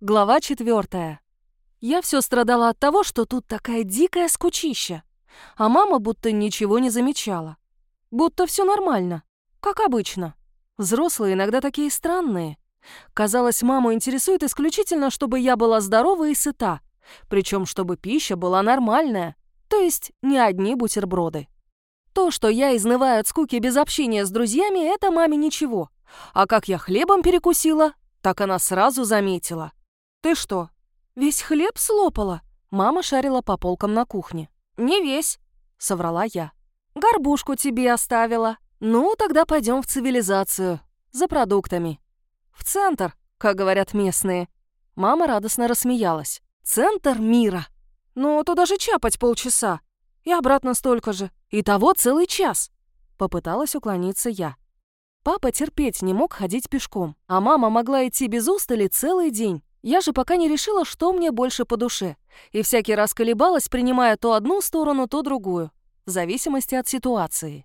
Глава четвертая. Я все страдала от того, что тут такая дикая скучища, а мама будто ничего не замечала. Будто все нормально, как обычно. Взрослые иногда такие странные. Казалось, маму интересует исключительно, чтобы я была здорова и сыта, причем чтобы пища была нормальная, то есть не одни бутерброды. То, что я изнываю от скуки без общения с друзьями, это маме ничего. А как я хлебом перекусила, так она сразу заметила. «Ты что, весь хлеб слопала?» Мама шарила по полкам на кухне. «Не весь», — соврала я. «Горбушку тебе оставила. Ну, тогда пойдем в цивилизацию. За продуктами. В центр, как говорят местные». Мама радостно рассмеялась. «Центр мира. Ну, туда же чапать полчаса. И обратно столько же. Итого целый час». Попыталась уклониться я. Папа терпеть не мог ходить пешком, а мама могла идти без устали целый день. Я же пока не решила, что мне больше по душе, и всякий раз колебалась, принимая то одну сторону, то другую, в зависимости от ситуации.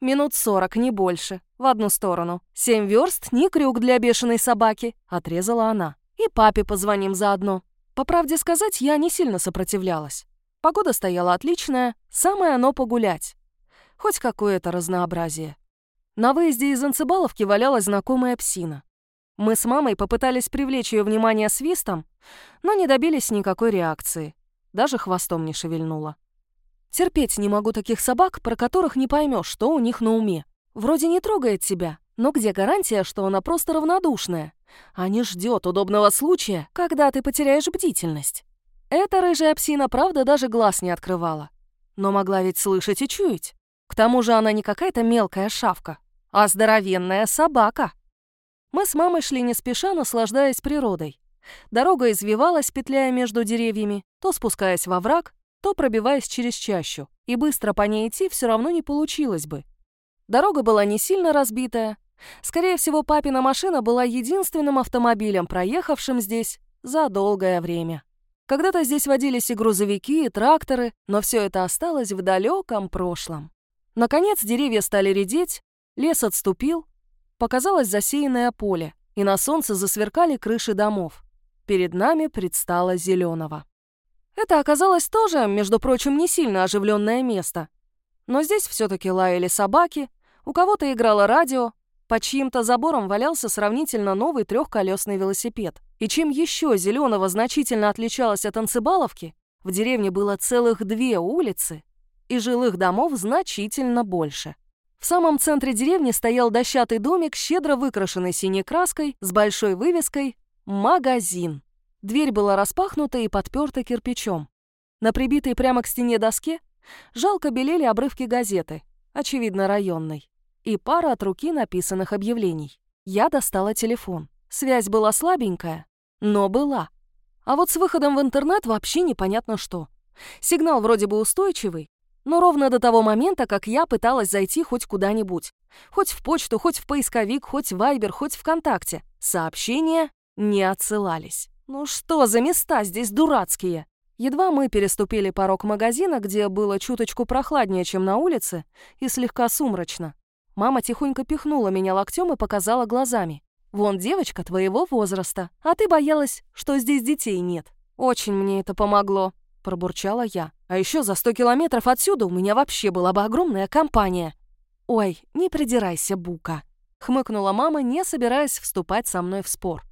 Минут сорок, не больше, в одну сторону. Семь верст, не крюк для бешеной собаки, отрезала она. И папе позвоним заодно. По правде сказать, я не сильно сопротивлялась. Погода стояла отличная, самое оно погулять. Хоть какое-то разнообразие. На выезде из Анцебаловки валялась знакомая псина. Мы с мамой попытались привлечь ее внимание свистом, но не добились никакой реакции. Даже хвостом не шевельнула. Терпеть не могу таких собак, про которых не поймешь, что у них на уме. Вроде не трогает тебя, но где гарантия, что она просто равнодушная, а не ждет удобного случая, когда ты потеряешь бдительность? Эта рыжая псина, правда, даже глаз не открывала. Но могла ведь слышать и чуять. К тому же она не какая-то мелкая шавка, а здоровенная собака. Мы с мамой шли не спеша, наслаждаясь природой. Дорога извивалась, петляя между деревьями, то спускаясь во враг, то пробиваясь через чащу, и быстро по ней идти все равно не получилось бы. Дорога была не сильно разбитая. Скорее всего, папина машина была единственным автомобилем, проехавшим здесь за долгое время. Когда-то здесь водились и грузовики, и тракторы, но все это осталось в далеком прошлом. Наконец деревья стали редеть, лес отступил, Показалось засеянное поле, и на солнце засверкали крыши домов. Перед нами предстало Зеленого. Это оказалось тоже, между прочим, не сильно оживленное место. Но здесь все-таки лаяли собаки, у кого-то играло радио, под чьим-то забором валялся сравнительно новый трехколесный велосипед. И чем еще Зеленого значительно отличалось от Анцебаловки, в деревне было целых две улицы, и жилых домов значительно больше. В самом центре деревни стоял дощатый домик, щедро выкрашенный синей краской, с большой вывеской «Магазин». Дверь была распахнута и подперта кирпичом. На прибитой прямо к стене доске жалко белели обрывки газеты, очевидно, районной, и пара от руки написанных объявлений. Я достала телефон. Связь была слабенькая, но была. А вот с выходом в интернет вообще непонятно что. Сигнал вроде бы устойчивый, но ровно до того момента, как я пыталась зайти хоть куда-нибудь. Хоть в почту, хоть в поисковик, хоть в Вайбер, хоть ВКонтакте. Сообщения не отсылались. Ну что за места здесь дурацкие? Едва мы переступили порог магазина, где было чуточку прохладнее, чем на улице, и слегка сумрачно. Мама тихонько пихнула меня локтем и показала глазами. «Вон девочка твоего возраста, а ты боялась, что здесь детей нет. Очень мне это помогло», — пробурчала я. «А еще за сто километров отсюда у меня вообще была бы огромная компания». «Ой, не придирайся, Бука», — хмыкнула мама, не собираясь вступать со мной в спор.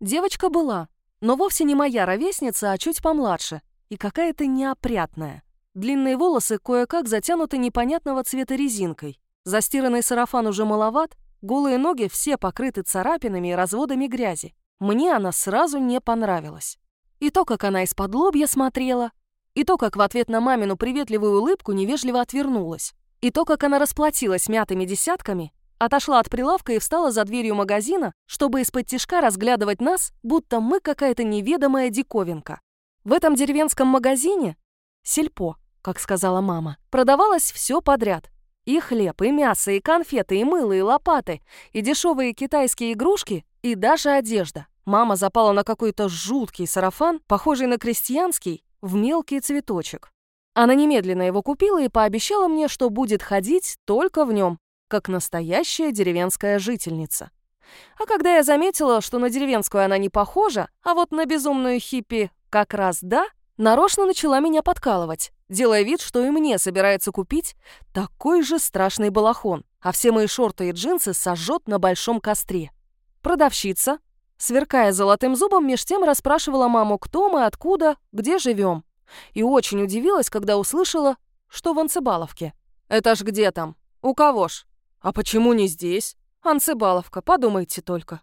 Девочка была, но вовсе не моя ровесница, а чуть помладше, и какая-то неопрятная. Длинные волосы кое-как затянуты непонятного цвета резинкой. Застиранный сарафан уже маловат, голые ноги все покрыты царапинами и разводами грязи. Мне она сразу не понравилась. И то, как она из-под лобья смотрела, и то, как в ответ на мамину приветливую улыбку невежливо отвернулась, и то, как она расплатилась мятыми десятками, отошла от прилавка и встала за дверью магазина, чтобы из-под тишка разглядывать нас, будто мы какая-то неведомая диковинка. В этом деревенском магазине, сельпо, как сказала мама, продавалось все подряд. И хлеб, и мясо, и конфеты, и мыло, и лопаты, и дешевые китайские игрушки, и даже одежда. Мама запала на какой-то жуткий сарафан, похожий на крестьянский, в мелкий цветочек. Она немедленно его купила и пообещала мне, что будет ходить только в нем, как настоящая деревенская жительница. А когда я заметила, что на деревенскую она не похожа, а вот на безумную хиппи как раз да, нарочно начала меня подкалывать, делая вид, что и мне собирается купить такой же страшный балахон, а все мои шорты и джинсы сожжет на большом костре. Продавщица, сверкая золотым зубом, меж тем расспрашивала маму, кто мы, откуда, где живем. И очень удивилась, когда услышала, что в Анцебаловке. «Это ж где там? У кого ж? А почему не здесь?» «Анцебаловка, подумайте только».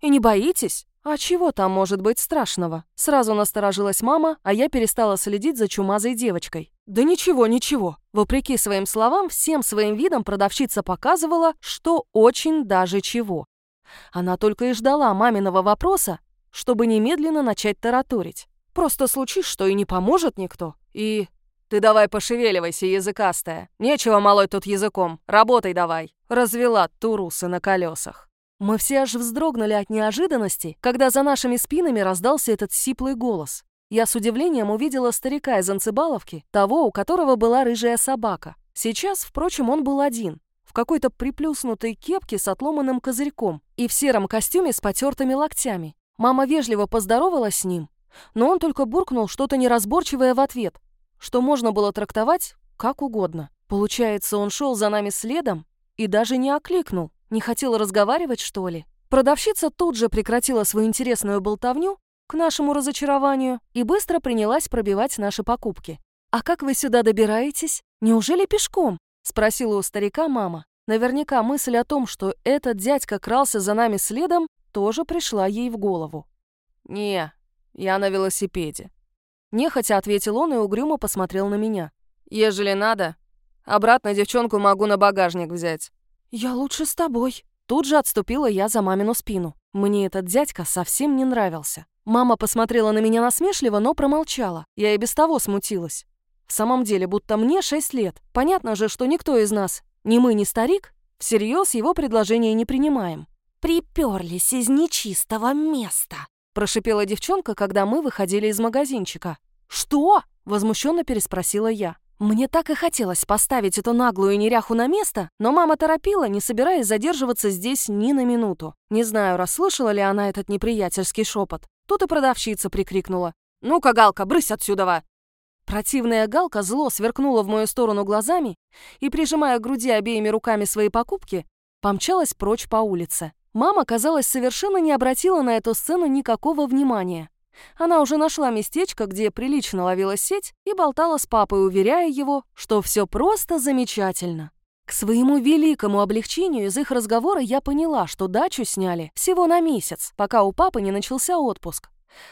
«И не боитесь? А чего там может быть страшного?» Сразу насторожилась мама, а я перестала следить за чумазой девочкой. «Да ничего, ничего». Вопреки своим словам, всем своим видом продавщица показывала, что очень даже чего. Она только и ждала маминого вопроса, чтобы немедленно начать тараторить. Просто случись, что и не поможет никто. И... «Ты давай пошевеливайся, языкастая. Нечего молоть тут языком. Работай давай». Развела турусы на колесах. Мы все аж вздрогнули от неожиданности, когда за нашими спинами раздался этот сиплый голос. Я с удивлением увидела старика из Анцебаловки, того, у которого была рыжая собака. Сейчас, впрочем, он был один, в какой-то приплюснутой кепке с отломанным козырьком и в сером костюме с потертыми локтями. Мама вежливо поздоровалась с ним, но он только буркнул что-то неразборчивое в ответ, что можно было трактовать как угодно. Получается, он шел за нами следом и даже не окликнул, не хотел разговаривать, что ли. Продавщица тут же прекратила свою интересную болтовню, к нашему разочарованию, и быстро принялась пробивать наши покупки. «А как вы сюда добираетесь? Неужели пешком?» — спросила у старика мама. Наверняка мысль о том, что этот дядька крался за нами следом, тоже пришла ей в голову. «Не, я на велосипеде», Нехотя ответил он и угрюмо посмотрел на меня. «Ежели надо, обратно девчонку могу на багажник взять». «Я лучше с тобой». Тут же отступила я за мамину спину. Мне этот дядька совсем не нравился. Мама посмотрела на меня насмешливо, но промолчала. Я и без того смутилась. В самом деле, будто мне шесть лет. Понятно же, что никто из нас, ни мы, ни старик, всерьез его предложение не принимаем. «Приперлись из нечистого места», прошипела девчонка, когда мы выходили из магазинчика. «Что?» — возмущенно переспросила я. Мне так и хотелось поставить эту наглую неряху на место, но мама торопила, не собираясь задерживаться здесь ни на минуту. Не знаю, расслышала ли она этот неприятельский шепот. Тут и продавщица прикрикнула. «Ну-ка, Галка, брысь отсюда!» Противная Галка зло сверкнула в мою сторону глазами и, прижимая к груди обеими руками свои покупки, помчалась прочь по улице. Мама, казалось, совершенно не обратила на эту сцену никакого внимания. Она уже нашла местечко, где прилично ловила сеть, и болтала с папой, уверяя его, что все просто замечательно. К своему великому облегчению из их разговора я поняла, что дачу сняли всего на месяц, пока у папы не начался отпуск.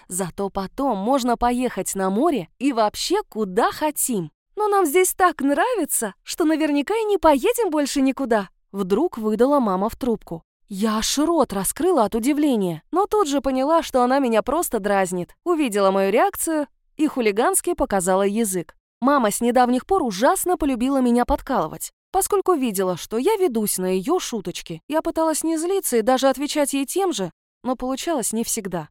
Зато потом можно поехать на море и вообще куда хотим. Но нам здесь так нравится, что наверняка и не поедем больше никуда. Вдруг выдала мама в трубку. Я аж рот раскрыла от удивления, но тут же поняла, что она меня просто дразнит. Увидела мою реакцию и хулигански показала язык. Мама с недавних пор ужасно полюбила меня подкалывать. Поскольку видела, что я ведусь на ее шуточки, я пыталась не злиться и даже отвечать ей тем же, но получалось не всегда.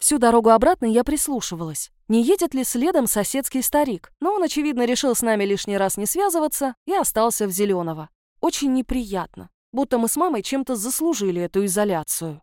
Всю дорогу обратно я прислушивалась, не едет ли следом соседский старик, но он, очевидно, решил с нами лишний раз не связываться и остался в Зеленого. Очень неприятно будто мы с мамой чем-то заслужили эту изоляцию.